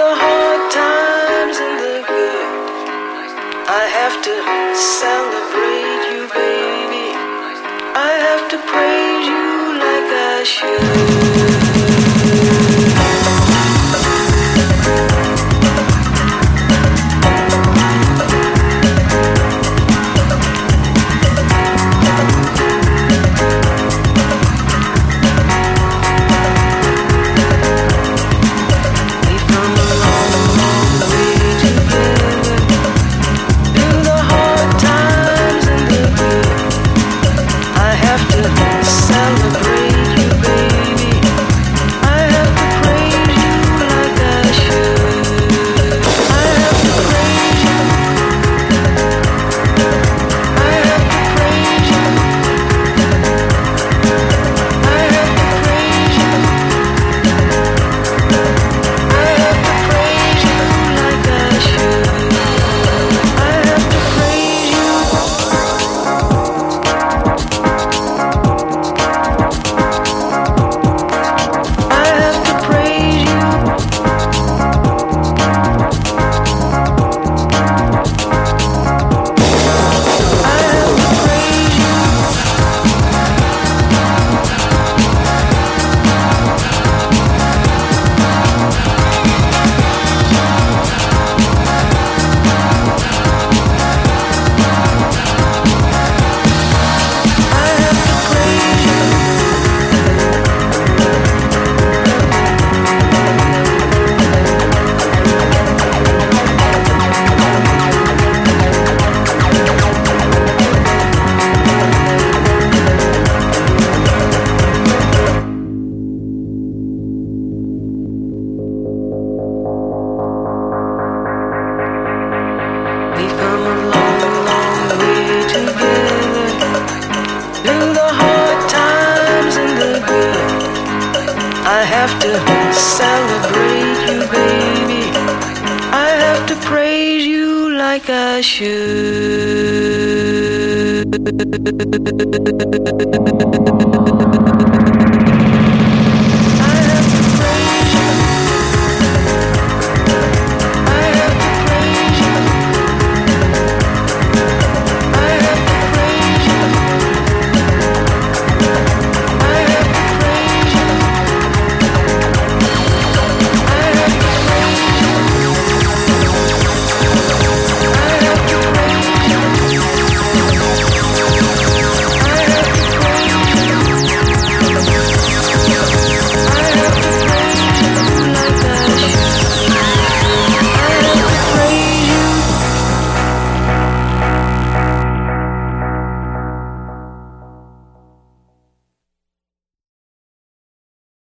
the hard times and the good. I have to celebrate you, baby. I have to praise you like I should. Through the hard times and the good. I have to celebrate you, baby. I have to praise you like I should.